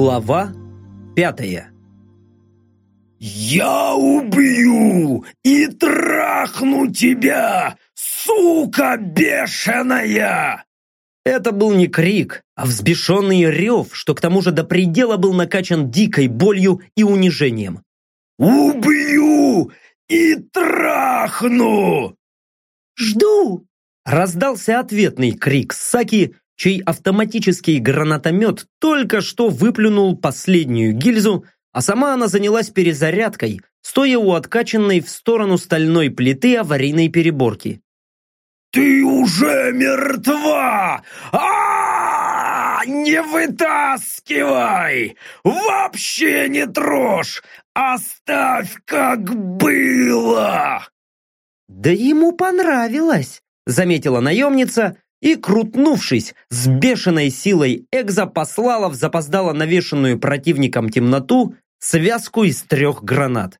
Глава пятая «Я убью и трахну тебя, сука бешеная!» Это был не крик, а взбешенный рев, что к тому же до предела был накачан дикой болью и унижением. «Убью и трахну!» «Жду!» Раздался ответный крик Саки, чей автоматический гранатомет только что выплюнул последнюю гильзу, а сама она занялась перезарядкой, стоя у откачанной в сторону стальной плиты аварийной переборки. «Ты уже мертва! а, Не вытаскивай! Вообще не трожь! Оставь, как было!» «Да ему понравилось!» заметила наемница и, крутнувшись, с бешеной силой Экза послала в запоздало навешенную противником темноту связку из трех гранат.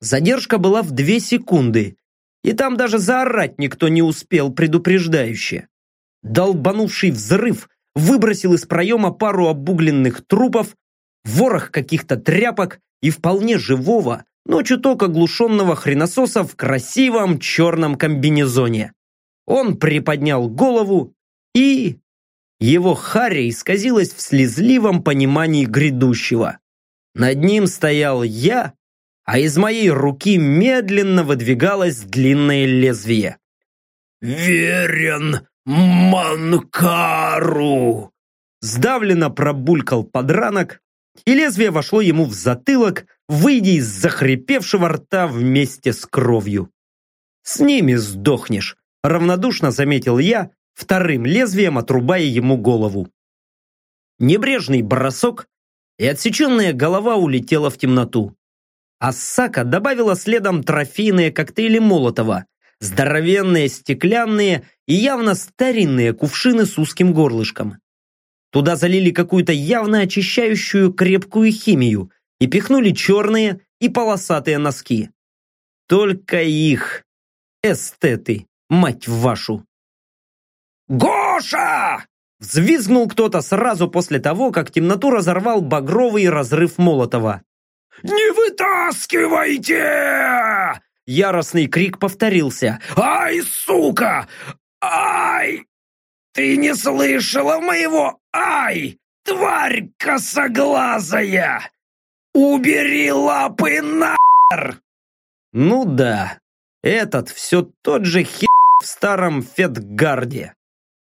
Задержка была в две секунды, и там даже заорать никто не успел предупреждающе. Долбанувший взрыв выбросил из проема пару обугленных трупов, ворох каких-то тряпок и вполне живого, но чуток оглушенного хренососа в красивом черном комбинезоне. Он приподнял голову и... Его харя исказилась в слезливом понимании грядущего. Над ним стоял я, а из моей руки медленно выдвигалось длинное лезвие. «Верен Манкару!» Сдавленно пробулькал подранок, и лезвие вошло ему в затылок, выйдя из захрипевшего рта вместе с кровью. «С ними сдохнешь», — равнодушно заметил я, вторым лезвием отрубая ему голову. Небрежный бросок, и отсеченная голова улетела в темноту. Ассака добавила следом трофейные коктейли Молотова, здоровенные стеклянные и явно старинные кувшины с узким горлышком. Туда залили какую-то явно очищающую крепкую химию и пихнули черные и полосатые носки. Только их. Эстеты, мать вашу. «Гоша!» Взвизгнул кто-то сразу после того, как темноту разорвал багровый разрыв Молотова. «Не вытаскивайте!» Яростный крик повторился. «Ай, сука! Ай! Ты не слышала моего «Ай, тварь косоглазая! Убери лапы нахер!» Ну да, этот все тот же хер в старом Фетгарде.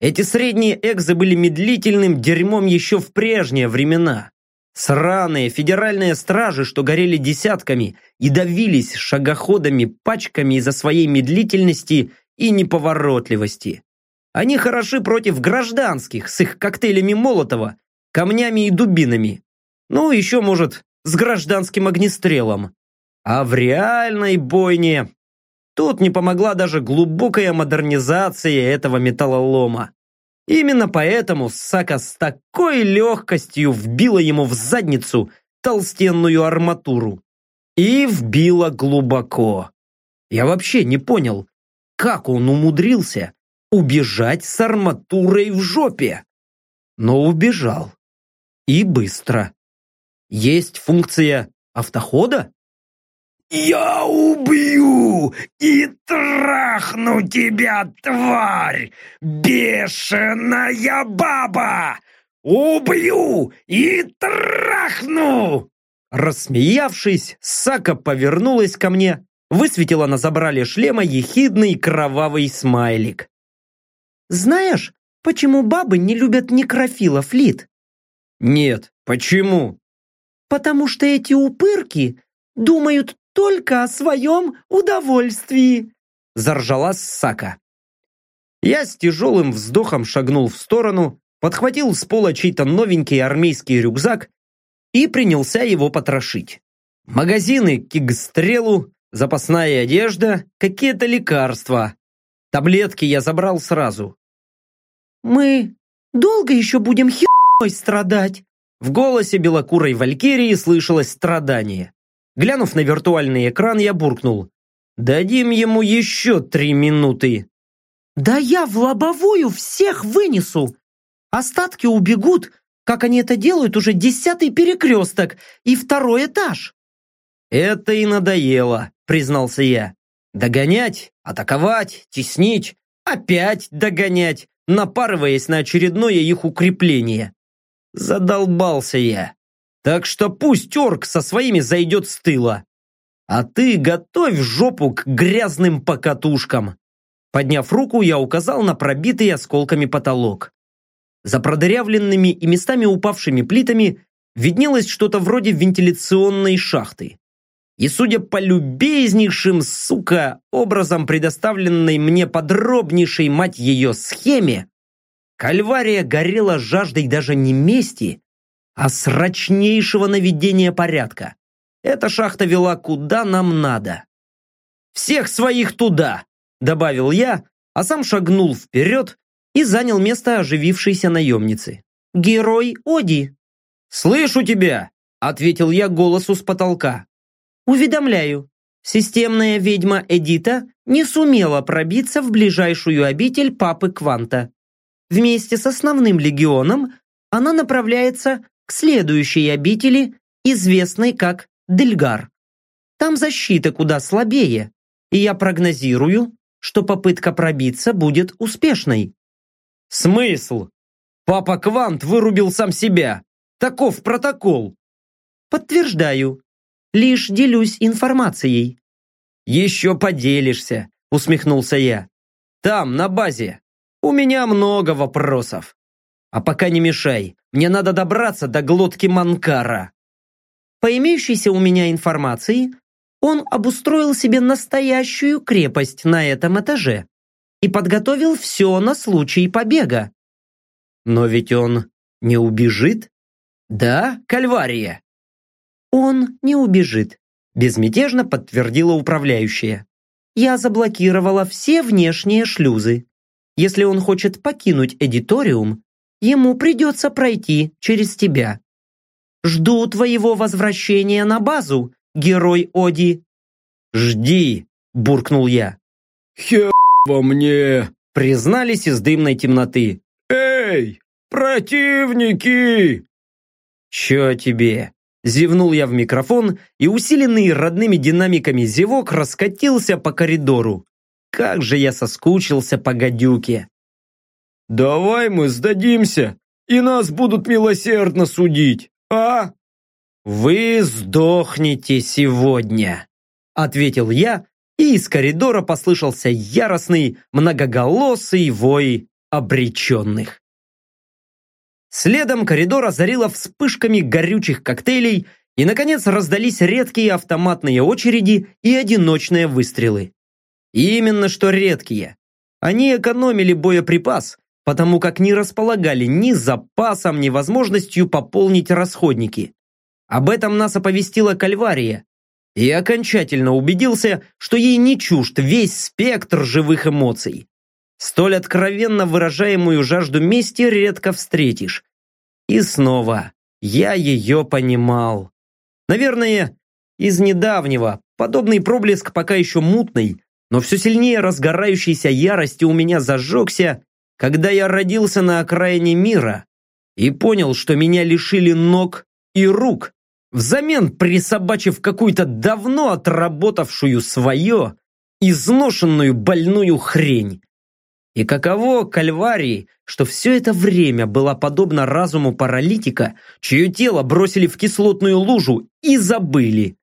Эти средние экзы были медлительным дерьмом еще в прежние времена. Сраные федеральные стражи, что горели десятками и давились шагоходами пачками из-за своей медлительности и неповоротливости. Они хороши против гражданских с их коктейлями Молотова, камнями и дубинами. Ну, еще, может, с гражданским огнестрелом. А в реальной бойне тут не помогла даже глубокая модернизация этого металлолома. Именно поэтому Сака с такой легкостью вбила ему в задницу толстенную арматуру. И вбила глубоко. Я вообще не понял, как он умудрился убежать с арматурой в жопе. Но убежал. И быстро. Есть функция автохода? «Я убью и трахну тебя, тварь! Бешеная баба! Убью и трахну!» Рассмеявшись, Сака повернулась ко мне, высветила на забрале шлема ехидный кровавый смайлик. Знаешь, почему бабы не любят некрофилов, Лид? Нет, почему? Потому что эти упырки думают только о своем удовольствии. Заржала Сака. Я с тяжелым вздохом шагнул в сторону, подхватил с пола чей-то новенький армейский рюкзак и принялся его потрошить. Магазины к кигстрелу, запасная одежда, какие-то лекарства. Таблетки я забрал сразу. «Мы долго еще будем херой страдать?» В голосе белокурой валькирии слышалось страдание. Глянув на виртуальный экран, я буркнул. «Дадим ему еще три минуты». «Да я в лобовую всех вынесу! Остатки убегут, Как они это делают, уже десятый перекресток и второй этаж. Это и надоело, признался я. Догонять, атаковать, теснить, опять догонять, напарываясь на очередное их укрепление. Задолбался я. Так что пусть орк со своими зайдет с тыла. А ты готовь жопу к грязным покатушкам. Подняв руку, я указал на пробитый осколками потолок. За продырявленными и местами упавшими плитами виднелось что-то вроде вентиляционной шахты. И судя по любезнейшим, сука, образом предоставленной мне подробнейшей мать ее схеме, Кальвария горела жаждой даже не мести, а срочнейшего наведения порядка. Эта шахта вела куда нам надо. «Всех своих туда!» – добавил я, а сам шагнул вперед и занял место оживившейся наемницы. «Герой Оди!» «Слышу тебя!» – ответил я голосу с потолка. «Уведомляю, системная ведьма Эдита не сумела пробиться в ближайшую обитель Папы Кванта. Вместе с основным легионом она направляется к следующей обители, известной как Дельгар. Там защита куда слабее, и я прогнозирую, что попытка пробиться будет успешной. Смысл? Папа Квант вырубил сам себя. Таков протокол. Подтверждаю. Лишь делюсь информацией. Еще поделишься, усмехнулся я. Там, на базе. У меня много вопросов. А пока не мешай, мне надо добраться до глотки Манкара. По имеющейся у меня информации, он обустроил себе настоящую крепость на этом этаже и подготовил все на случай побега. Но ведь он не убежит? Да, Кальвария? Он не убежит, безмятежно подтвердила управляющая. Я заблокировала все внешние шлюзы. Если он хочет покинуть эдиториум, ему придется пройти через тебя. Жду твоего возвращения на базу, герой Оди. Жди, буркнул я. Хер во мне, признались из дымной темноты. Эй, противники! Чё тебе? Зевнул я в микрофон, и усиленный родными динамиками зевок раскатился по коридору. Как же я соскучился по гадюке. «Давай мы сдадимся, и нас будут милосердно судить, а?» «Вы сдохнете сегодня», — ответил я, и из коридора послышался яростный, многоголосый вой обреченных. Следом коридор озарило вспышками горючих коктейлей, и, наконец, раздались редкие автоматные очереди и одиночные выстрелы. И именно что редкие. Они экономили боеприпас, потому как не располагали ни запасом, ни возможностью пополнить расходники. Об этом нас оповестила Кальвария, и окончательно убедился, что ей не чужд весь спектр живых эмоций. Столь откровенно выражаемую жажду мести редко встретишь. И снова я ее понимал. Наверное, из недавнего подобный проблеск пока еще мутный, но все сильнее разгорающейся ярости у меня зажегся, когда я родился на окраине мира и понял, что меня лишили ног и рук, взамен присобачив какую-то давно отработавшую свое, изношенную больную хрень. И каково Кальварии, что все это время была подобна разуму паралитика, чье тело бросили в кислотную лужу и забыли.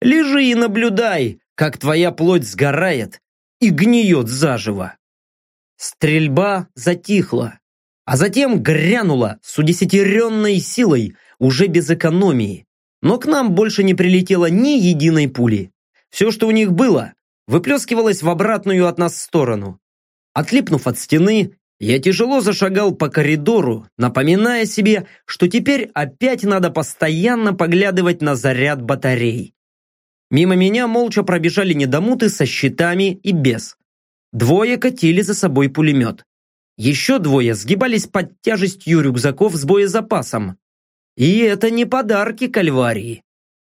Лежи и наблюдай, как твоя плоть сгорает и гниет заживо. Стрельба затихла, а затем грянула с удесятеренной силой, уже без экономии. Но к нам больше не прилетело ни единой пули. Все, что у них было, выплескивалось в обратную от нас сторону. Отлипнув от стены, я тяжело зашагал по коридору, напоминая себе, что теперь опять надо постоянно поглядывать на заряд батарей. Мимо меня молча пробежали недомуты со щитами и без. Двое катили за собой пулемет. Еще двое сгибались под тяжестью рюкзаков с боезапасом. И это не подарки Кальварии.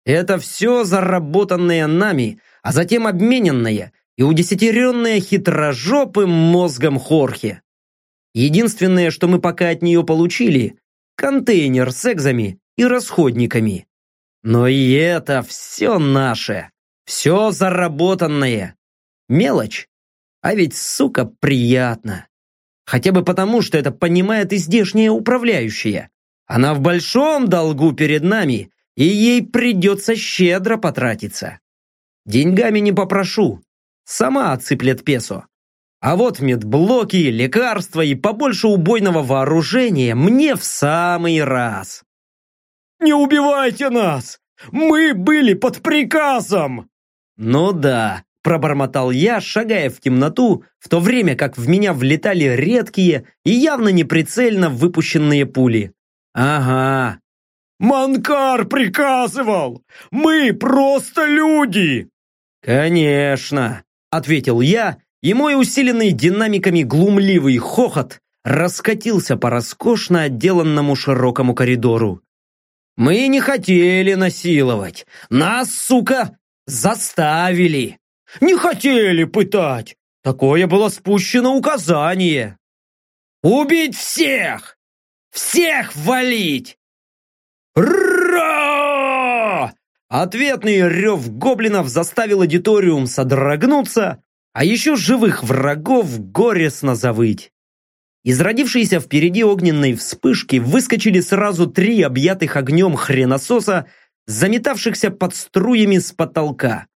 Это все заработанное нами, а затем обмененное и удесятеренное хитрожопым мозгом Хорхе. Единственное, что мы пока от нее получили, контейнер с экзами и расходниками. Но и это все наше, все заработанное. Мелочь, а ведь, сука, приятно. Хотя бы потому, что это понимает и здешняя управляющая. Она в большом долгу перед нами, и ей придется щедро потратиться. Деньгами не попрошу, сама отсыплет песо. А вот медблоки, лекарства и побольше убойного вооружения мне в самый раз. «Не убивайте нас! Мы были под приказом!» «Ну да», – пробормотал я, шагая в темноту, в то время как в меня влетали редкие и явно неприцельно выпущенные пули. «Ага». «Манкар приказывал! Мы просто люди!» «Конечно», – ответил я, и мой усиленный динамиками глумливый хохот раскатился по роскошно отделанному широкому коридору. «Мы не хотели насиловать. Нас, сука, заставили. Не хотели пытать. Такое было спущено указание. Убить всех! Всех валить! Ра! Ответный рев гоблинов заставил аудиториум содрогнуться, а еще живых врагов горестно завыть. Из родившейся впереди огненной вспышки выскочили сразу три объятых огнем хренососа, заметавшихся под струями с потолка.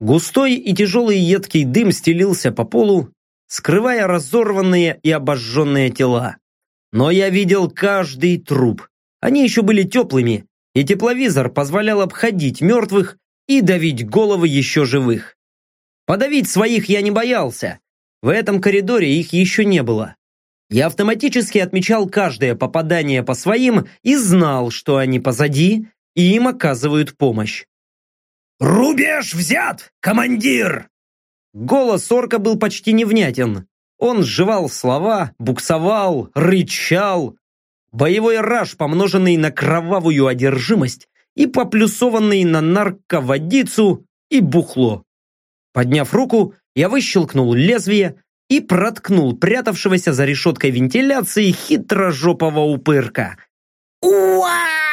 Густой и тяжелый едкий дым стелился по полу, скрывая разорванные и обожженные тела. Но я видел каждый труп. Они еще были теплыми, и тепловизор позволял обходить мертвых и давить головы еще живых. Подавить своих я не боялся. В этом коридоре их еще не было. Я автоматически отмечал каждое попадание по своим и знал, что они позади, и им оказывают помощь. «Рубеж взят, командир!» Голос орка был почти невнятен. Он сживал слова, буксовал, рычал. Боевой раж, помноженный на кровавую одержимость и поплюсованный на нарководицу и бухло. Подняв руку, я выщелкнул лезвие и проткнул прятавшегося за решеткой вентиляции хитрожопого упырка. Уа!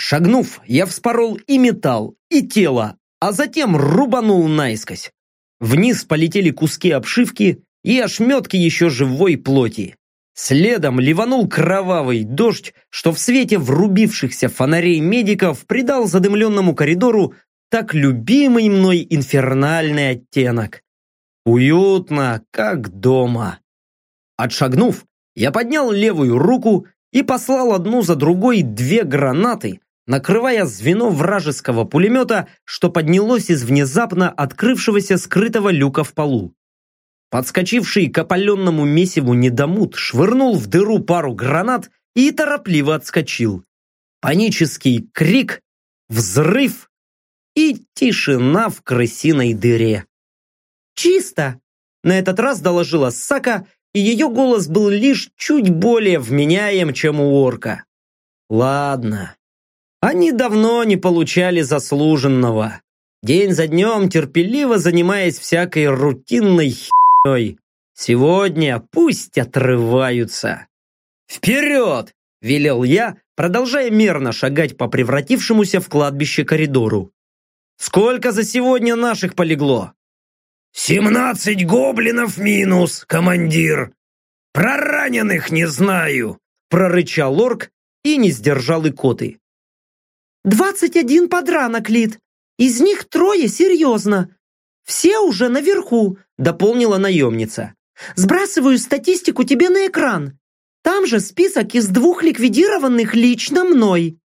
Шагнув, я вспорол и металл, и тело, а затем рубанул наискось. Вниз полетели куски обшивки и ошметки еще живой плоти. Следом ливанул кровавый дождь, что в свете врубившихся фонарей медиков придал задымленному коридору так любимый мной инфернальный оттенок. Уютно, как дома. Отшагнув, я поднял левую руку и послал одну за другой две гранаты, накрывая звено вражеского пулемета, что поднялось из внезапно открывшегося скрытого люка в полу. Подскочивший к опаленному месиву недомут швырнул в дыру пару гранат и торопливо отскочил. Панический крик, взрыв, и тишина в крысиной дыре. «Чисто!» На этот раз доложила Сака, и ее голос был лишь чуть более вменяем, чем у орка. «Ладно. Они давно не получали заслуженного. День за днем терпеливо занимаясь всякой рутинной херней. Сегодня пусть отрываются. «Вперед!» – велел я, продолжая мерно шагать по превратившемуся в кладбище коридору. Сколько за сегодня наших полегло? «Семнадцать гоблинов минус, командир! Про раненых не знаю!» прорычал орк и не сдержал икоты. «Двадцать один подранок, Лид! Из них трое серьезно! Все уже наверху!» дополнила наемница. «Сбрасываю статистику тебе на экран. Там же список из двух ликвидированных лично мной».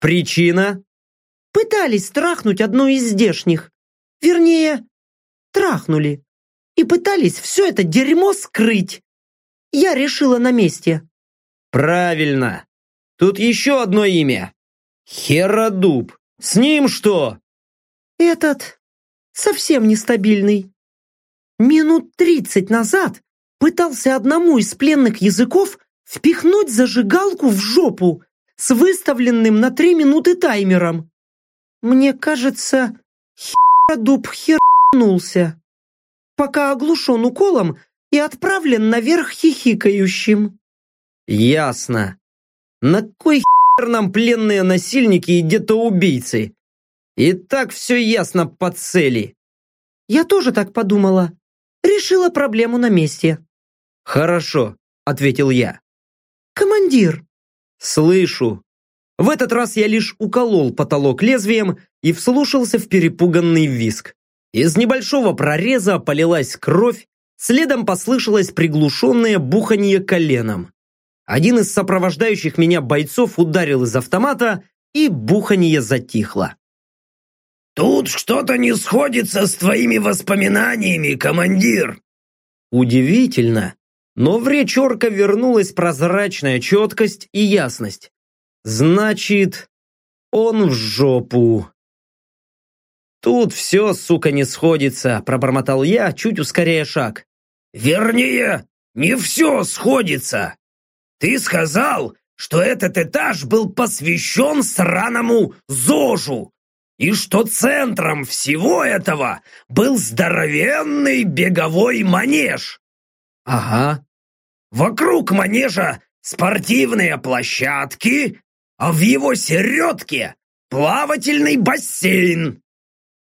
«Причина?» Пытались трахнуть одну из здешних. Вернее, трахнули. И пытались все это дерьмо скрыть. Я решила на месте. Правильно. Тут еще одно имя. Херодуб. С ним что? Этот совсем нестабильный. Минут тридцать назад пытался одному из пленных языков впихнуть зажигалку в жопу с выставленным на три минуты таймером. Мне кажется, дуб хернулся, пока оглушен уколом и отправлен наверх хихикающим. Ясно. На кой нам пленные насильники и где-то убийцы? И так все ясно по цели. Я тоже так подумала. Решила проблему на месте. Хорошо, ответил я. Командир. Слышу. В этот раз я лишь уколол потолок лезвием и вслушался в перепуганный виск. Из небольшого прореза полилась кровь, следом послышалось приглушенное буханье коленом. Один из сопровождающих меня бойцов ударил из автомата, и буханье затихло. «Тут что-то не сходится с твоими воспоминаниями, командир!» Удивительно, но в речь орка вернулась прозрачная четкость и ясность. Значит, он в жопу. Тут все, сука, не сходится, пробормотал я, чуть ускоряя шаг. Вернее, не все сходится. Ты сказал, что этот этаж был посвящен сраному ЗОЖу, и что центром всего этого был здоровенный беговой манеж. Ага. Вокруг манежа спортивные площадки, а в его середке плавательный бассейн.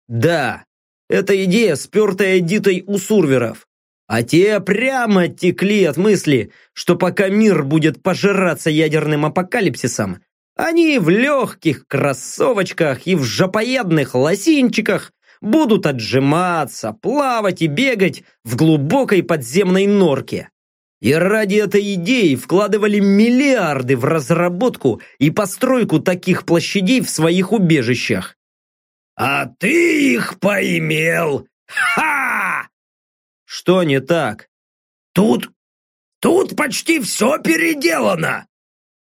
Да, это идея, спертая Дитой у сурверов. А те прямо текли от мысли, что пока мир будет пожираться ядерным апокалипсисом, они в легких кроссовочках и в жопоедных лосинчиках будут отжиматься, плавать и бегать в глубокой подземной норке. И ради этой идеи вкладывали миллиарды в разработку и постройку таких площадей в своих убежищах. «А ты их поимел! Ха!» «Что не так?» «Тут... тут почти все переделано!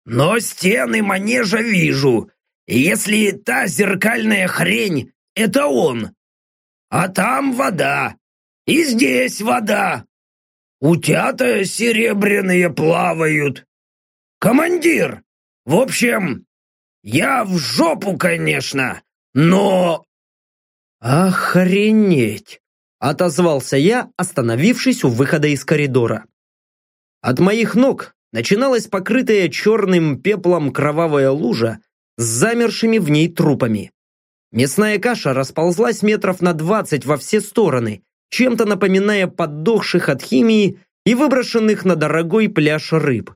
Но стены манежа вижу, и если та зеркальная хрень — это он, а там вода, и здесь вода, утята серебряные плавают. Командир, в общем, я в жопу, конечно, но... Охренеть! Отозвался я, остановившись у выхода из коридора. От моих ног начиналась покрытая черным пеплом кровавая лужа с замершими в ней трупами. Мясная каша расползлась метров на двадцать во все стороны, чем-то напоминая поддохших от химии и выброшенных на дорогой пляж рыб.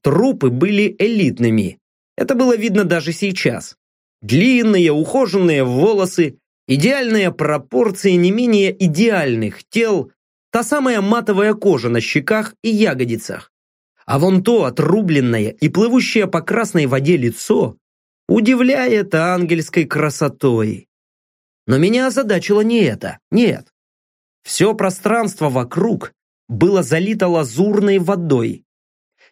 Трупы были элитными. Это было видно даже сейчас. Длинные, ухоженные волосы, идеальные пропорции не менее идеальных тел, та самая матовая кожа на щеках и ягодицах. А вон то отрубленное и плывущее по красной воде лицо удивляет ангельской красотой. Но меня озадачило не это, нет. Все пространство вокруг было залито лазурной водой,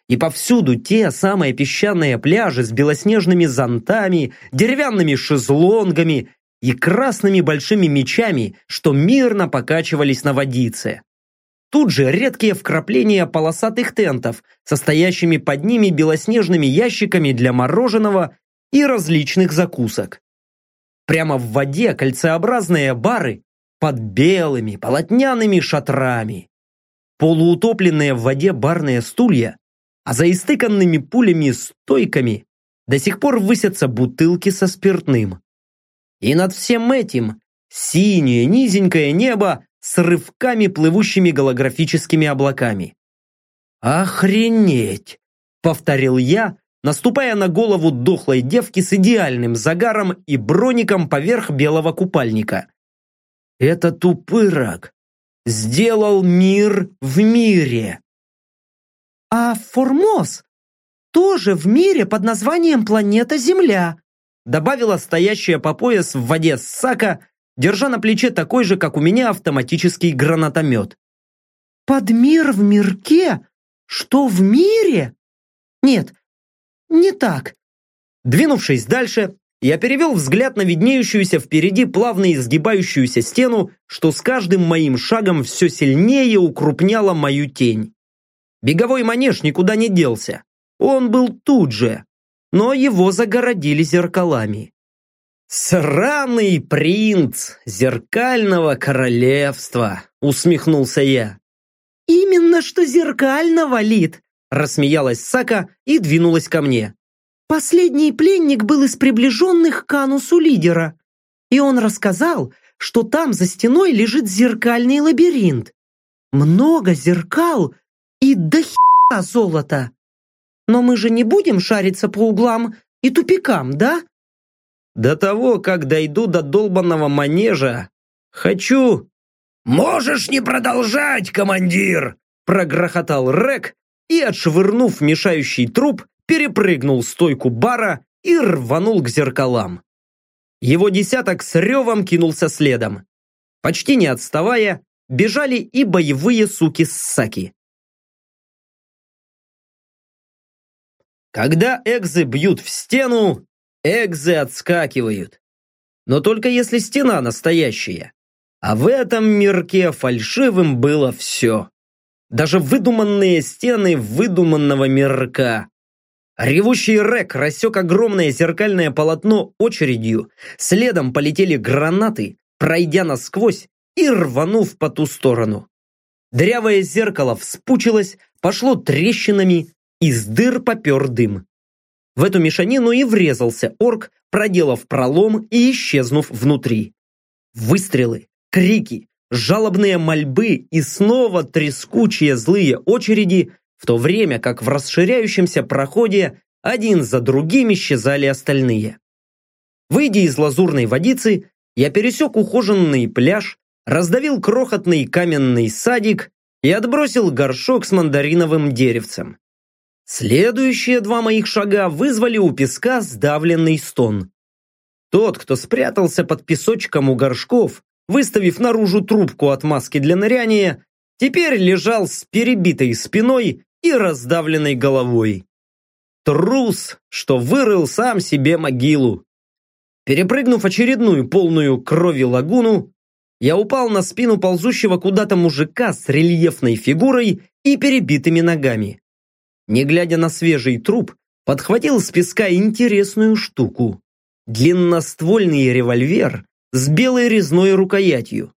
и повсюду те самые песчаные пляжи с белоснежными зонтами, деревянными шезлонгами и красными большими мечами, что мирно покачивались на водице. Тут же редкие вкрапления полосатых тентов, состоящими под ними белоснежными ящиками для мороженого и различных закусок. Прямо в воде кольцеобразные бары под белыми полотняными шатрами. Полуутопленные в воде барные стулья а за истыканными пулями стойками до сих пор высятся бутылки со спиртным. И над всем этим синее низенькое небо с рывками плывущими голографическими облаками. «Охренеть!» — повторил я, наступая на голову дохлой девки с идеальным загаром и броником поверх белого купальника. «Этот упырок сделал мир в мире!» А Формоз тоже в мире под названием планета Земля, добавила стоящая по пояс в воде Сака, держа на плече такой же, как у меня, автоматический гранатомет. «Под мир в мирке? Что в мире? Нет, не так». Двинувшись дальше, я перевел взгляд на виднеющуюся впереди плавно изгибающуюся стену, что с каждым моим шагом все сильнее укрупняла мою тень. Беговой манеж никуда не делся. Он был тут же, но его загородили зеркалами. «Сраный принц зеркального королевства!» усмехнулся я. «Именно что зеркального, Лид!» рассмеялась Сака и двинулась ко мне. Последний пленник был из приближенных к анусу лидера. И он рассказал, что там за стеной лежит зеркальный лабиринт. Много зеркал и до хера золота. Но мы же не будем шариться по углам и тупикам, да? До того, как дойду до долбанного манежа, хочу... «Можешь не продолжать, командир!» прогрохотал Рек и, отшвырнув мешающий труп, перепрыгнул стойку бара и рванул к зеркалам. Его десяток с ревом кинулся следом. Почти не отставая, бежали и боевые суки Когда экзы бьют в стену, экзы отскакивают. Но только если стена настоящая. А в этом мирке фальшивым было все. Даже выдуманные стены выдуманного мирка. Ревущий Рек рассек огромное зеркальное полотно очередью, следом полетели гранаты, пройдя насквозь и рванув по ту сторону. Дрявое зеркало вспучилось, пошло трещинами, из дыр попер дым. В эту мешанину и врезался орк, проделав пролом и исчезнув внутри. Выстрелы, крики, жалобные мольбы и снова трескучие злые очереди, в то время как в расширяющемся проходе один за другим исчезали остальные. Выйдя из лазурной водицы, я пересек ухоженный пляж, раздавил крохотный каменный садик и отбросил горшок с мандариновым деревцем. Следующие два моих шага вызвали у песка сдавленный стон. Тот, кто спрятался под песочком у горшков, выставив наружу трубку от маски для ныряния, теперь лежал с перебитой спиной и раздавленной головой. Трус, что вырыл сам себе могилу. Перепрыгнув очередную полную крови лагуну, я упал на спину ползущего куда-то мужика с рельефной фигурой и перебитыми ногами. Не глядя на свежий труп, подхватил с песка интересную штуку. Длинноствольный револьвер с белой резной рукоятью.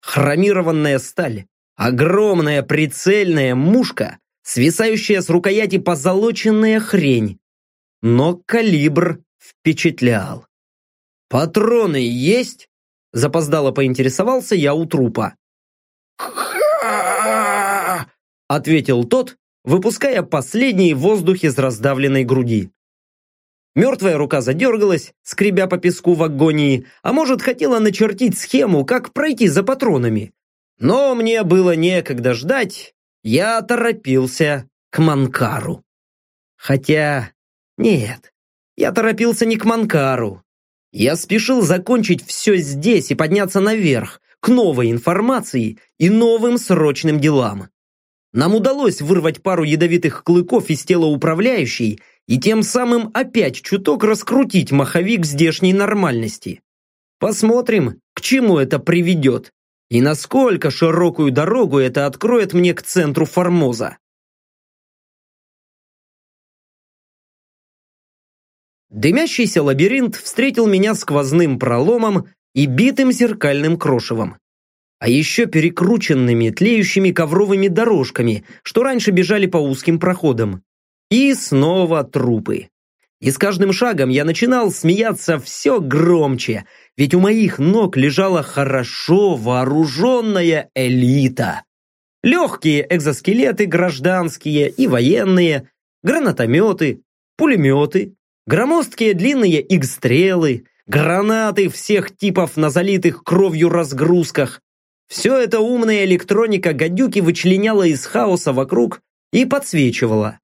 Хромированная сталь, огромная прицельная мушка, свисающая с рукояти позолоченная хрень. Но калибр впечатлял. «Патроны есть?» Запоздало поинтересовался я у трупа. ответил тот, выпуская последний воздух из раздавленной груди. Мертвая рука задергалась, скребя по песку в агонии, а может, хотела начертить схему, как пройти за патронами. Но мне было некогда ждать, я торопился к Манкару. Хотя, нет, я торопился не к Манкару. Я спешил закончить все здесь и подняться наверх, к новой информации и новым срочным делам. Нам удалось вырвать пару ядовитых клыков из тела управляющей и тем самым опять чуток раскрутить маховик здешней нормальности. Посмотрим, к чему это приведет и насколько широкую дорогу это откроет мне к центру Формоза. Дымящийся лабиринт встретил меня сквозным проломом и битым зеркальным крошевом а еще перекрученными, тлеющими ковровыми дорожками, что раньше бежали по узким проходам. И снова трупы. И с каждым шагом я начинал смеяться все громче, ведь у моих ног лежала хорошо вооруженная элита. Легкие экзоскелеты гражданские и военные, гранатометы, пулеметы, громоздкие длинные игстрелы, гранаты всех типов на залитых кровью разгрузках, все это умная электроника гадюки вычленяла из хаоса вокруг и подсвечивала.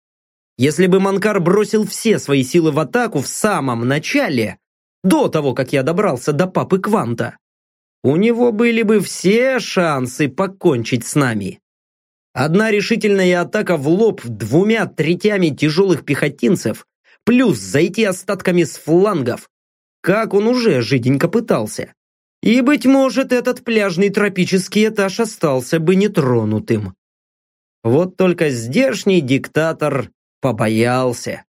Если бы Манкар бросил все свои силы в атаку в самом начале, до того, как я добрался до папы Кванта, у него были бы все шансы покончить с нами. Одна решительная атака в лоб двумя третями тяжелых пехотинцев, плюс зайти остатками с флангов, как он уже жиденько пытался. И, быть может, этот пляжный тропический этаж остался бы нетронутым. Вот только здешний диктатор побоялся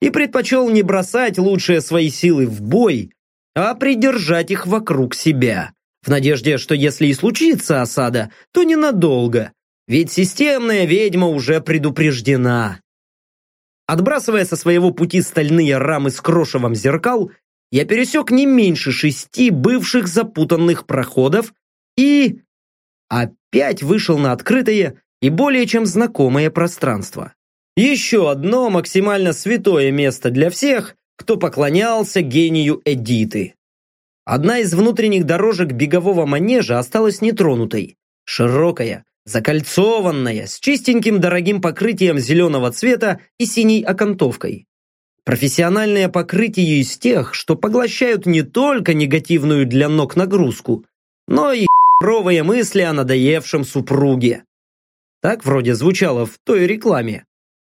и предпочел не бросать лучшие свои силы в бой, а придержать их вокруг себя, в надежде, что если и случится осада, то ненадолго, ведь системная ведьма уже предупреждена. Отбрасывая со своего пути стальные рамы с крошевом зеркал, я пересек не меньше шести бывших запутанных проходов и... опять вышел на открытое и более чем знакомое пространство. Еще одно максимально святое место для всех, кто поклонялся гению Эдиты. Одна из внутренних дорожек бегового манежа осталась нетронутой. Широкая, закольцованная, с чистеньким дорогим покрытием зеленого цвета и синей окантовкой. Профессиональное покрытие из тех, что поглощают не только негативную для ног нагрузку, но и херовые мысли о надоевшем супруге. Так вроде звучало в той рекламе.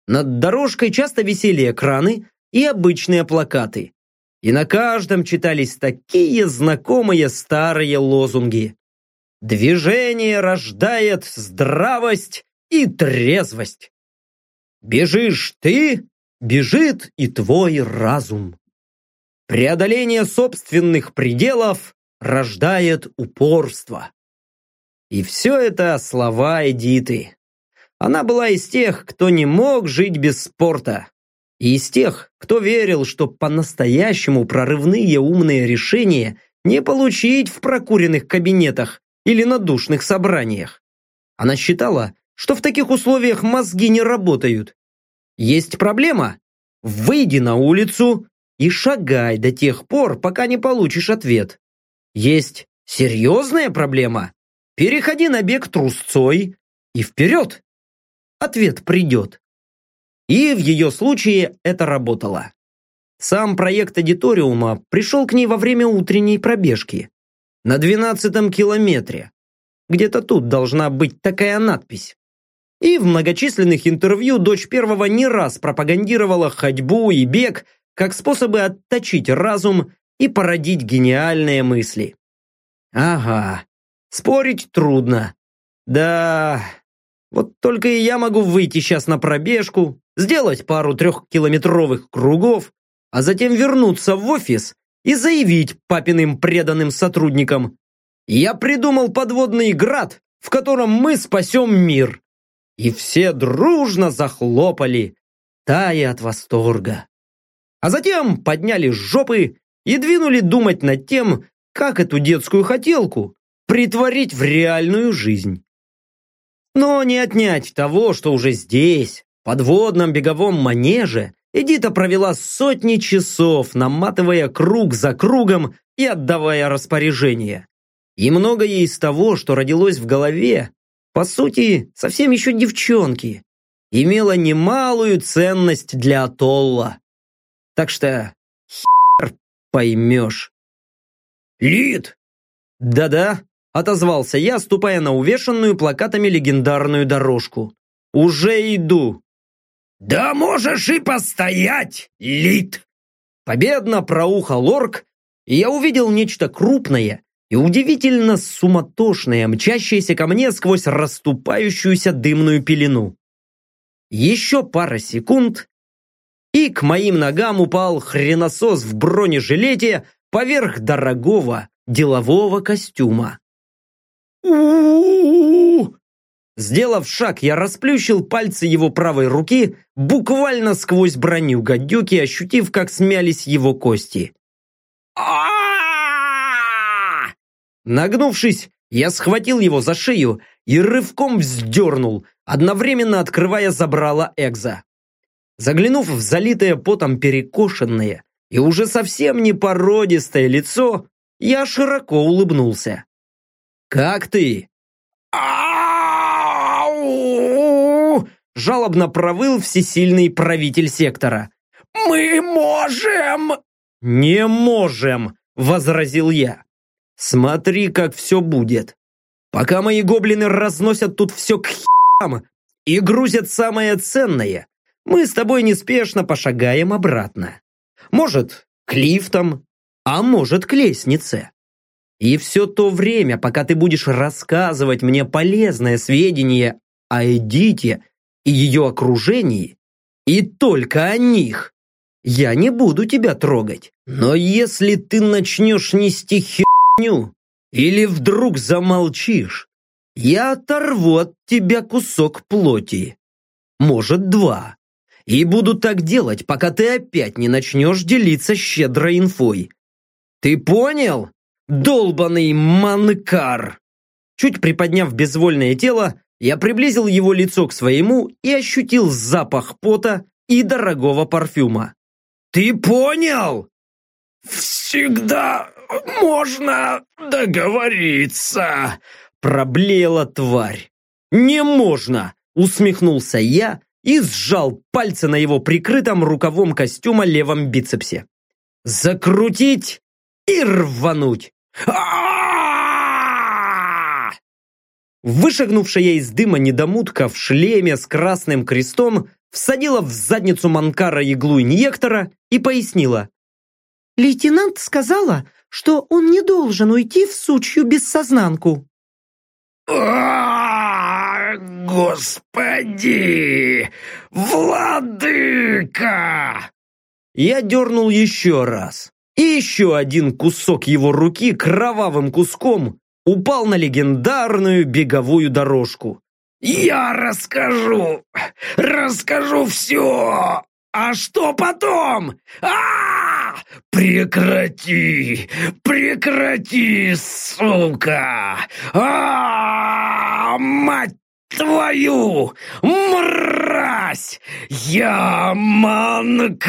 Над дорожкой часто висели экраны и обычные плакаты. И на каждом читались такие знакомые старые лозунги. Движение рождает здравость и трезвость. Бежишь ты, бежит и твой разум. Преодоление собственных пределов рождает упорство. И все это слова Эдиты. Она была из тех, кто не мог жить без спорта. И из тех, кто верил, что по-настоящему прорывные умные решения не получить в прокуренных кабинетах, или на душных собраниях. Она считала, что в таких условиях мозги не работают. Есть проблема? Выйди на улицу и шагай до тех пор, пока не получишь ответ. Есть серьезная проблема? Переходи на бег трусцой и вперед. Ответ придет. И в ее случае это работало. Сам проект аудиториума пришел к ней во время утренней пробежки на двенадцатом километре. Где-то тут должна быть такая надпись. И в многочисленных интервью дочь первого не раз пропагандировала ходьбу и бег как способы отточить разум и породить гениальные мысли. Ага, спорить трудно. Да, вот только и я могу выйти сейчас на пробежку, сделать пару трехкилометровых кругов, а затем вернуться в офис и заявить папиным преданным сотрудникам «Я придумал подводный град, в котором мы спасем мир!» И все дружно захлопали, тая от восторга. А затем подняли жопы и двинули думать над тем, как эту детскую хотелку притворить в реальную жизнь. Но не отнять того, что уже здесь, подводном беговом манеже, Эдита провела сотни часов, наматывая круг за кругом и отдавая распоряжения. И многое из того, что родилось в голове, по сути, совсем еще девчонки, имело немалую ценность для Атолла. Так что хер поймешь. «Лид!» «Да-да», — отозвался я, ступая на увешанную плакатами легендарную дорожку. «Уже иду!» «Да можешь и постоять, Лид!» Победно проухал орк, и я увидел нечто крупное и удивительно суматошное, мчащееся ко мне сквозь расступающуюся дымную пелену. Еще пара секунд, и к моим ногам упал хреносос в бронежилете поверх дорогого делового костюма. у Сделав шаг, я расплющил пальцы его правой руки буквально сквозь броню гадюки, ощутив, как смялись его кости. Нагнувшись, я схватил его за шею и рывком вздернул, одновременно открывая забрало Экза. Заглянув в залитое потом перекошенное и уже совсем не породистое лицо, я широко улыбнулся. «Как ты?» жалобно провыл всесильный правитель сектора. «Мы можем!» «Не можем!» – возразил я. «Смотри, как все будет. Пока мои гоблины разносят тут все к херам и грузят самое ценное, мы с тобой неспешно пошагаем обратно. Может, к лифтам, а может, к лестнице. И все то время, пока ты будешь рассказывать мне полезное сведения о Эдите и ее окружении, и только о них, я не буду тебя трогать. Но если ты начнешь нести херню или вдруг замолчишь, я оторву от тебя кусок плоти. Может, два. И буду так делать, пока ты опять не начнешь делиться щедрой инфой. Ты понял? Долбаный манкар! Чуть приподняв безвольное тело, я приблизил его лицо к своему и ощутил запах пота и дорогого парфюма. «Ты понял?» «Всегда можно договориться», проблеяла тварь. «Не можно!» – усмехнулся я и сжал пальцы на его прикрытом рукавом костюма левом бицепсе. «Закрутить и рвануть!» Вышагнувшая из дыма недомутка в шлеме с красным крестом всадила в задницу Манкара иглу инъектора и пояснила. «Лейтенант сказала, что он не должен уйти в сучью бессознанку». «Господи! Владыка!» Я дернул еще раз. И еще один кусок его руки кровавым куском упал на легендарную беговую дорожку. «Я расскажу! Расскажу все! А что потом? а, -а, -а! Прекрати! Прекрати, сука! а, -а, -а Мать твою! Мразь! Я манкар!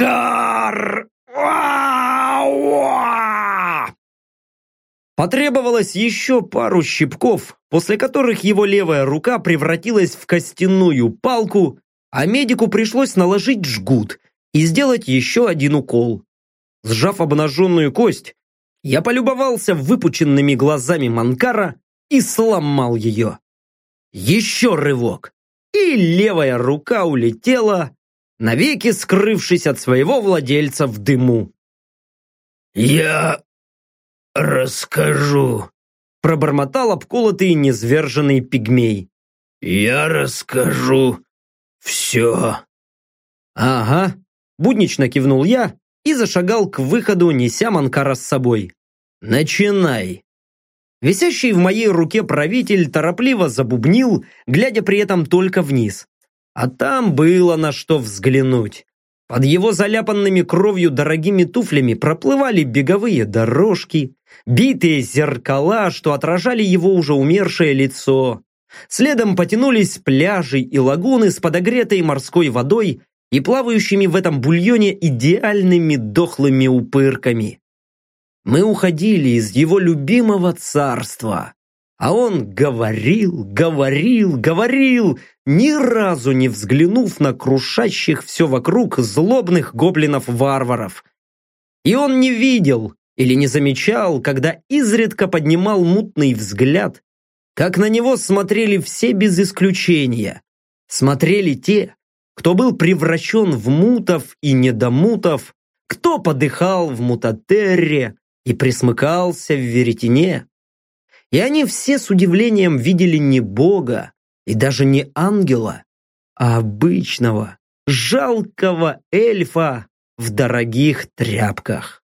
Потребовалось еще пару щипков, после которых его левая рука превратилась в костяную палку, а медику пришлось наложить жгут и сделать еще один укол. Сжав обнаженную кость, я полюбовался выпученными глазами Манкара и сломал ее. Еще рывок, и левая рука улетела, навеки скрывшись от своего владельца в дыму. «Я расскажу», — пробормотал обколотый незверженный пигмей. «Я расскажу «Все». «Ага», – буднично кивнул я и зашагал к выходу, неся Манкара с собой. «Начинай». Висящий в моей руке правитель торопливо забубнил, глядя при этом только вниз. А там было на что взглянуть. Под его заляпанными кровью дорогими туфлями проплывали беговые дорожки, битые зеркала, что отражали его уже умершее лицо. Следом потянулись пляжи и лагуны с подогретой морской водой и плавающими в этом бульоне идеальными дохлыми упырками. Мы уходили из его любимого царства, а он говорил, говорил, говорил, ни разу не взглянув на крушащих все вокруг злобных гоблинов-варваров. И он не видел или не замечал, когда изредка поднимал мутный взгляд как на него смотрели все без исключения. Смотрели те, кто был превращен в мутов и недомутов, кто подыхал в мутатерре и присмыкался в веретене. И они все с удивлением видели не Бога и даже не ангела, а обычного, жалкого эльфа в дорогих тряпках.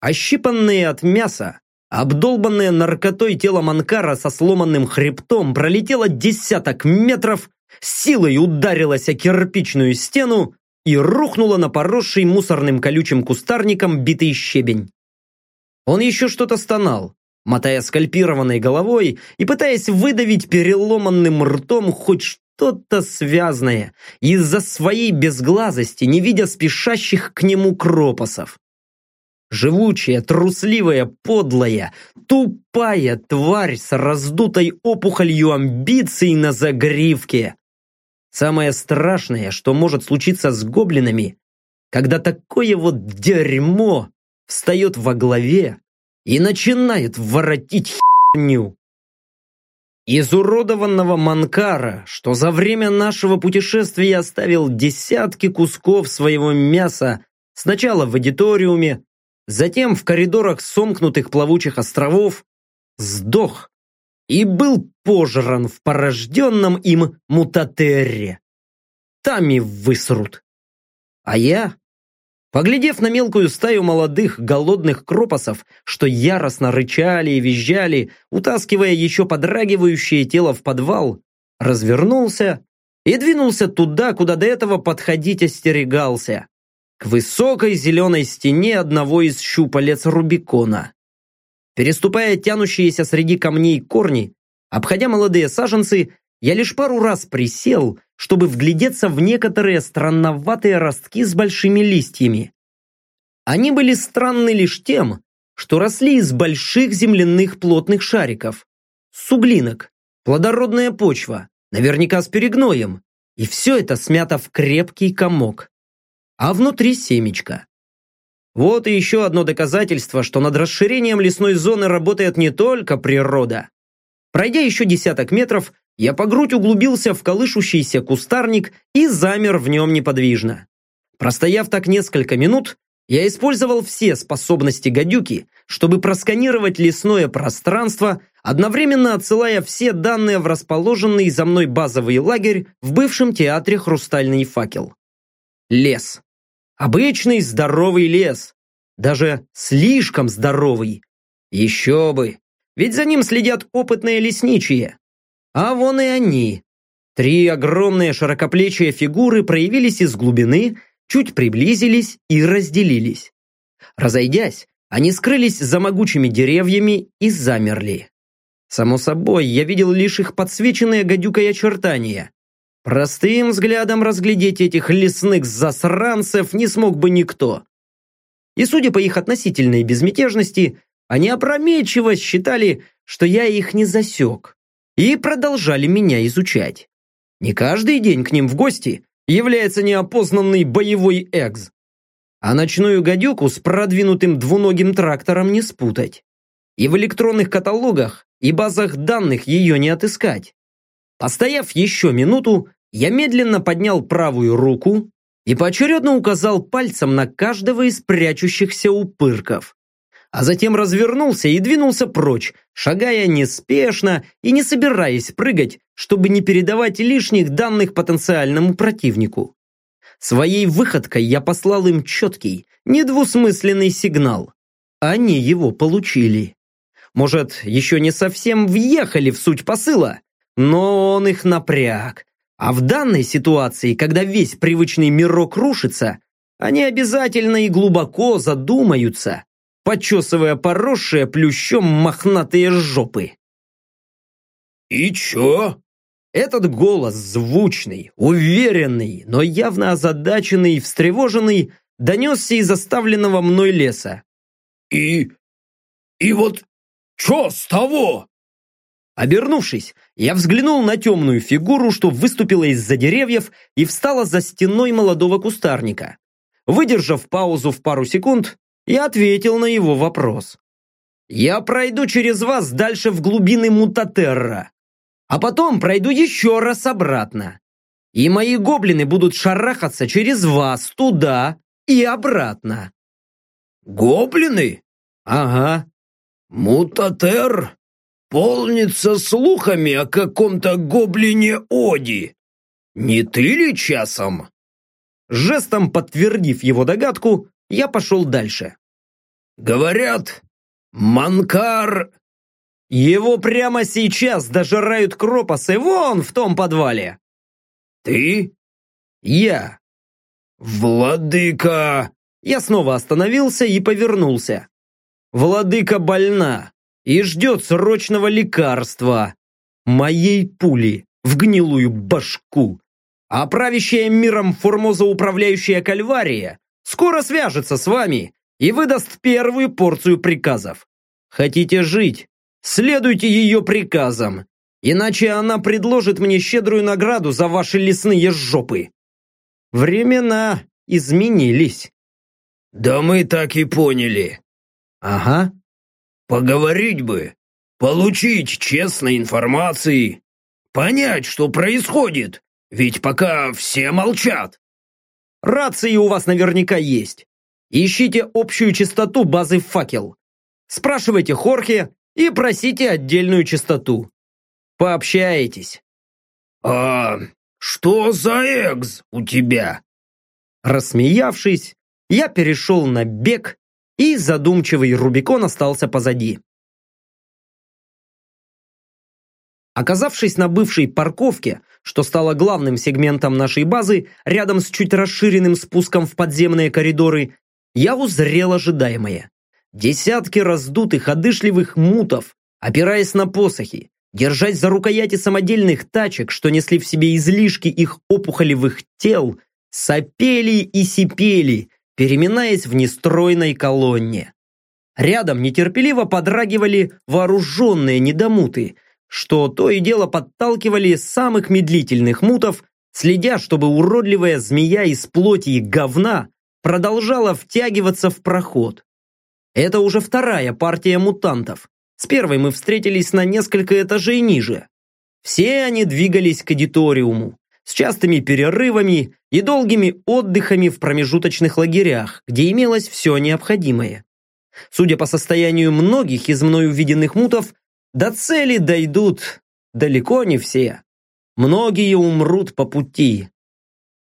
Ощипанные от мяса, обдолбанное наркотой тело Манкара со сломанным хребтом пролетело десяток метров, силой ударилось о кирпичную стену и рухнуло на поросший мусорным колючим кустарником битый щебень. Он еще что-то стонал, мотая скальпированной головой и пытаясь выдавить переломанным ртом хоть что-то связанное, из-за своей безглазости, не видя спешащих к нему кропосов. Живучая, трусливая, подлая, тупая тварь с раздутой опухолью амбиций на загривке. Самое страшное, что может случиться с гоблинами, когда такое вот дерьмо встает во главе и начинает воротить херню. Изуродованного Манкара, что за время нашего путешествия оставил десятки кусков своего мяса сначала в аудиториуме, затем в коридорах сомкнутых плавучих островов, сдох и был пожран в порожденном им мутатерре. Там и высрут. А я? Поглядев на мелкую стаю молодых голодных кропосов, что яростно рычали и визжали, утаскивая еще подрагивающее тело в подвал, развернулся и двинулся туда, куда до этого подходить остерегался, к высокой зеленой стене одного из щупалец Рубикона. Переступая тянущиеся среди камней корни, обходя молодые саженцы, я лишь пару раз присел, чтобы вглядеться в некоторые странноватые ростки с большими листьями. Они были странны лишь тем, что росли из больших земляных плотных шариков, суглинок, плодородная почва, наверняка с перегноем, и все это смято в крепкий комок. А внутри семечко. Вот и еще одно доказательство, что над расширением лесной зоны работает не только природа. Пройдя еще десяток метров, я по грудь углубился в колышущийся кустарник и замер в нем неподвижно. Простояв так несколько минут, я использовал все способности гадюки, чтобы просканировать лесное пространство, одновременно отсылая все данные в расположенный за мной базовый лагерь в бывшем театре «Хрустальный факел». Лес. Обычный здоровый лес. Даже слишком здоровый. Еще бы. Ведь за ним следят опытные лесничие. А вон и они. Три огромные широкоплечие фигуры проявились из глубины, чуть приблизились и разделились. Разойдясь, они скрылись за могучими деревьями и замерли. Само собой, я видел лишь их подсвеченные гадюкой очертания. Простым взглядом разглядеть этих лесных засранцев не смог бы никто. И судя по их относительной безмятежности, они опрометчиво считали, что я их не засек и продолжали меня изучать. Не каждый день к ним в гости является неопознанный боевой экз. А ночную гадюку с продвинутым двуногим трактором не спутать. И в электронных каталогах и базах данных ее не отыскать. Постояв еще минуту, я медленно поднял правую руку и поочередно указал пальцем на каждого из прячущихся упырков а затем развернулся и двинулся прочь, шагая неспешно и не собираясь прыгать, чтобы не передавать лишних данных потенциальному противнику. Своей выходкой я послал им четкий, недвусмысленный сигнал. Они его получили. Может, еще не совсем въехали в суть посыла, но он их напряг. А в данной ситуации, когда весь привычный мирок рушится, они обязательно и глубоко задумаются, почесывая поросшие плющом мохнатые жопы. «И чё?» Этот голос звучный, уверенный, но явно озадаченный и встревоженный, донесся из оставленного мной леса. «И... и вот чё с того?» Обернувшись, я взглянул на темную фигуру, что выступила из-за деревьев и встала за стеной молодого кустарника. Выдержав паузу в пару секунд, и ответил на его вопрос. «Я пройду через вас дальше в глубины Мутатерра, а потом пройду еще раз обратно. И мои гоблины будут шарахаться через вас туда и обратно». «Гоблины?» «Ага». «Мутатер полнится слухами о каком-то гоблине Оди. Не ты ли часом?» Жестом подтвердив его догадку, я пошел дальше. Говорят, Манкар... Его прямо сейчас дожирают кропосы вон в том подвале. Ты? Я. Владыка... Я снова остановился и повернулся. Владыка больна и ждет срочного лекарства. Моей пули в гнилую башку. А правящая миром Формоза управляющая Кальвария скоро свяжется с вами и выдаст первую порцию приказов. Хотите жить? Следуйте ее приказам, иначе она предложит мне щедрую награду за ваши лесные жопы. Времена изменились. Да мы так и поняли. Ага. Поговорить бы, получить честной информации, понять, что происходит, ведь пока все молчат. Рации у вас наверняка есть. Ищите общую частоту базы «Факел». Спрашивайте Хорхе и просите отдельную частоту. Пообщаетесь. «А что за экс у тебя?» Рассмеявшись, я перешел на бег, и задумчивый Рубикон остался позади. Оказавшись на бывшей парковке, что стало главным сегментом нашей базы, рядом с чуть расширенным спуском в подземные коридоры, я узрел ожидаемое. Десятки раздутых, одышливых мутов, опираясь на посохи, держась за рукояти самодельных тачек, что несли в себе излишки их опухолевых тел, сопели и сипели, переминаясь в нестройной колонне. Рядом нетерпеливо подрагивали вооруженные недомуты, что то и дело подталкивали самых медлительных мутов, следя, чтобы уродливая змея из плоти и говна продолжала втягиваться в проход. Это уже вторая партия мутантов. С первой мы встретились на несколько этажей ниже. Все они двигались к аудиториуму, с частыми перерывами и долгими отдыхами в промежуточных лагерях, где имелось все необходимое. Судя по состоянию многих из мной увиденных мутов, до цели дойдут далеко не все. Многие умрут по пути.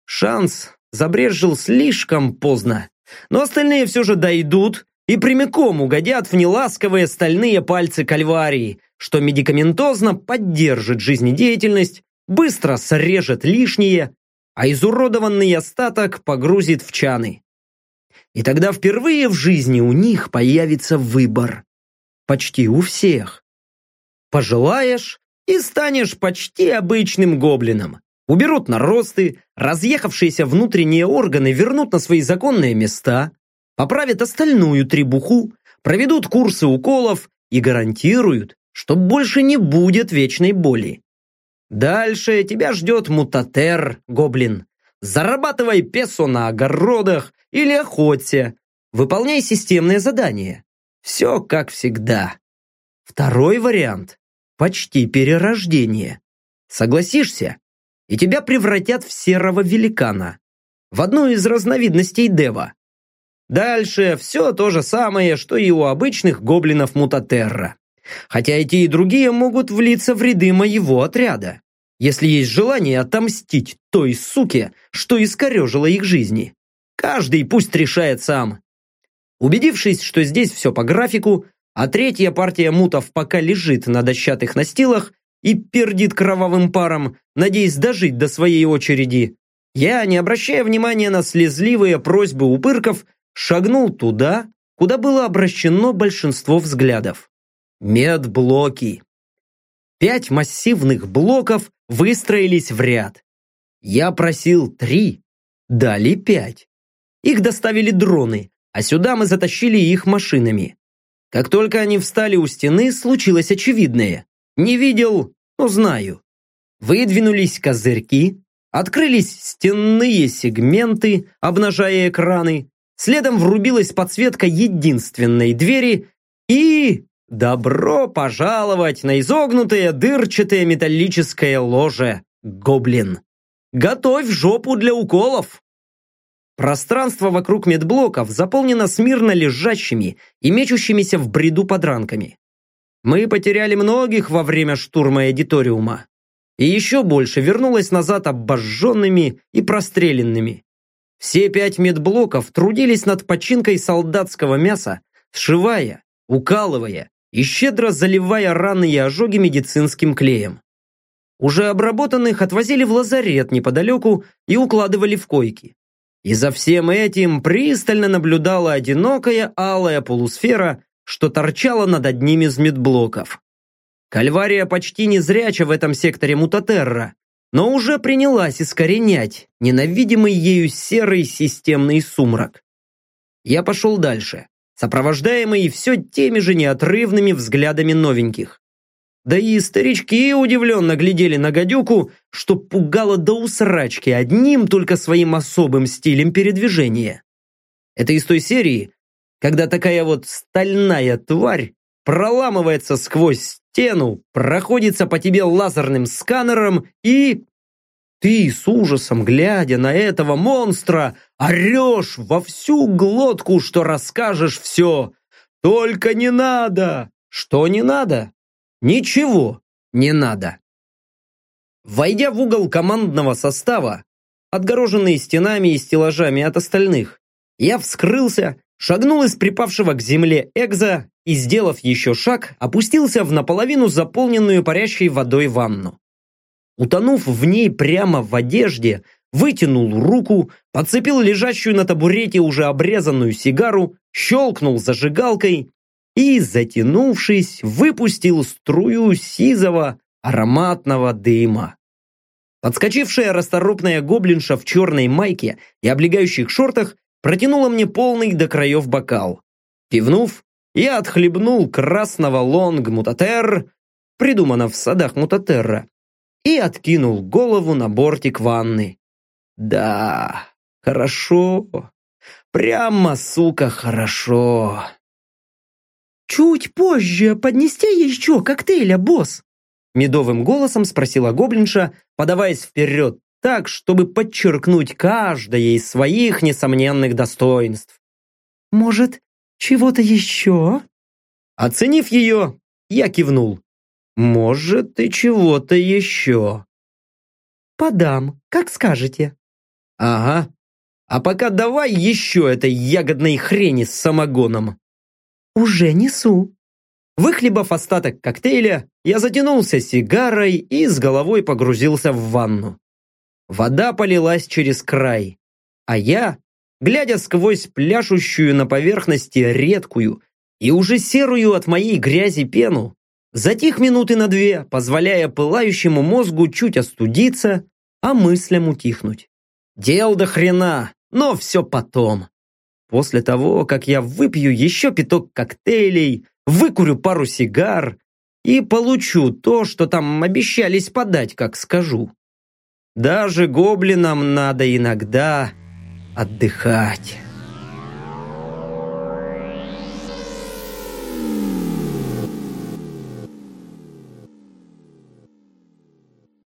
Шанс забрежил слишком поздно, но остальные все же дойдут и прямиком угодят в неласковые стальные пальцы кальварии, что медикаментозно поддержит жизнедеятельность, быстро срежет лишнее, а изуродованный остаток погрузит в чаны. И тогда впервые в жизни у них появится выбор. Почти у всех. Пожелаешь и станешь почти обычным гоблином. Уберут наросты, разъехавшиеся внутренние органы вернут на свои законные места, поправят остальную требуху, проведут курсы уколов и гарантируют, что больше не будет вечной боли. Дальше тебя ждет мутатер, гоблин. Зарабатывай песо на огородах или охоте. Выполняй системные задания. Все как всегда. Второй вариант – почти перерождение. Согласишься? И тебя превратят в серого великана. В одну из разновидностей Дева. Дальше все то же самое, что и у обычных гоблинов Мутатерра. Хотя и те, и другие могут влиться в ряды моего отряда, если есть желание отомстить той суке, что искорежила их жизни. Каждый пусть решает сам. Убедившись, что здесь все по графику, а третья партия мутов пока лежит на дощатых настилах и пердит кровавым паром, надеясь дожить до своей очереди, я, не обращая внимания на слезливые просьбы упырков, шагнул туда, куда было обращено большинство взглядов. Медблоки. Пять массивных блоков выстроились в ряд. Я просил три, дали пять. Их доставили дроны, а сюда мы затащили их машинами. Как только они встали у стены, случилось очевидное. Не видел, но знаю. Выдвинулись козырьки, открылись стенные сегменты, обнажая экраны, Следом врубилась подсветка единственной двери и... Добро пожаловать на изогнутое дырчатое металлическое ложе, гоблин. Готовь жопу для уколов. Пространство вокруг медблоков заполнено смирно лежащими и мечущимися в бреду подранками. Мы потеряли многих во время штурма эдиториума. И еще больше вернулось назад обожженными и простреленными. Все пять медблоков трудились над починкой солдатского мяса, сшивая, укалывая и щедро заливая раны и ожоги медицинским клеем. Уже обработанных отвозили в лазарет неподалеку и укладывали в койки. И за всем этим пристально наблюдала одинокая алая полусфера, что торчала над одним из медблоков. Кальвария почти незряча в этом секторе Мутатерра, но уже принялась искоренять ненавидимый ею серый системный сумрак. Я пошел дальше, сопровождаемый все теми же неотрывными взглядами новеньких. Да и старички удивленно глядели на гадюку, что пугало до усрачки одним только своим особым стилем передвижения. Это из той серии, когда такая вот стальная тварь проламывается сквозь стену, проходится по тебе лазерным сканером и... Ты с ужасом, глядя на этого монстра, орешь во всю глотку, что расскажешь все. Только не надо! Что не надо? Ничего не надо. Войдя в угол командного состава, отгороженный стенами и стеллажами от остальных, Я вскрылся, шагнул из припавшего к земле экза и, сделав еще шаг, опустился в наполовину заполненную парящей водой ванну. Утонув в ней прямо в одежде, вытянул руку, подцепил лежащую на табурете уже обрезанную сигару, щелкнул зажигалкой и, затянувшись, выпустил струю сизого ароматного дыма. Подскочившая расторопная гоблинша в черной майке и облегающих шортах протянула мне полный до краев бокал. Пивнув, я отхлебнул красного лонг мутатер, придумано в садах мутатерра, и откинул голову на бортик ванны. Да, хорошо. Прямо, сука, хорошо. «Чуть позже поднести еще коктейля, босс?» Медовым голосом спросила гоблинша, подаваясь вперед так, чтобы подчеркнуть каждое из своих несомненных достоинств. «Может, чего-то еще?» Оценив ее, я кивнул. «Может, и чего-то еще». «Подам, как скажете». «Ага. А пока давай еще этой ягодной хрени с самогоном». «Уже несу». Выхлебав остаток коктейля, я затянулся сигарой и с головой погрузился в ванну. Вода полилась через край, а я, глядя сквозь пляшущую на поверхности редкую и уже серую от моей грязи пену, затих минуты на две, позволяя пылающему мозгу чуть остудиться, а мыслям утихнуть. Дел до хрена, но все потом. После того, как я выпью еще пяток коктейлей, выкурю пару сигар и получу то, что там обещались подать, как скажу. Даже гоблинам надо иногда отдыхать.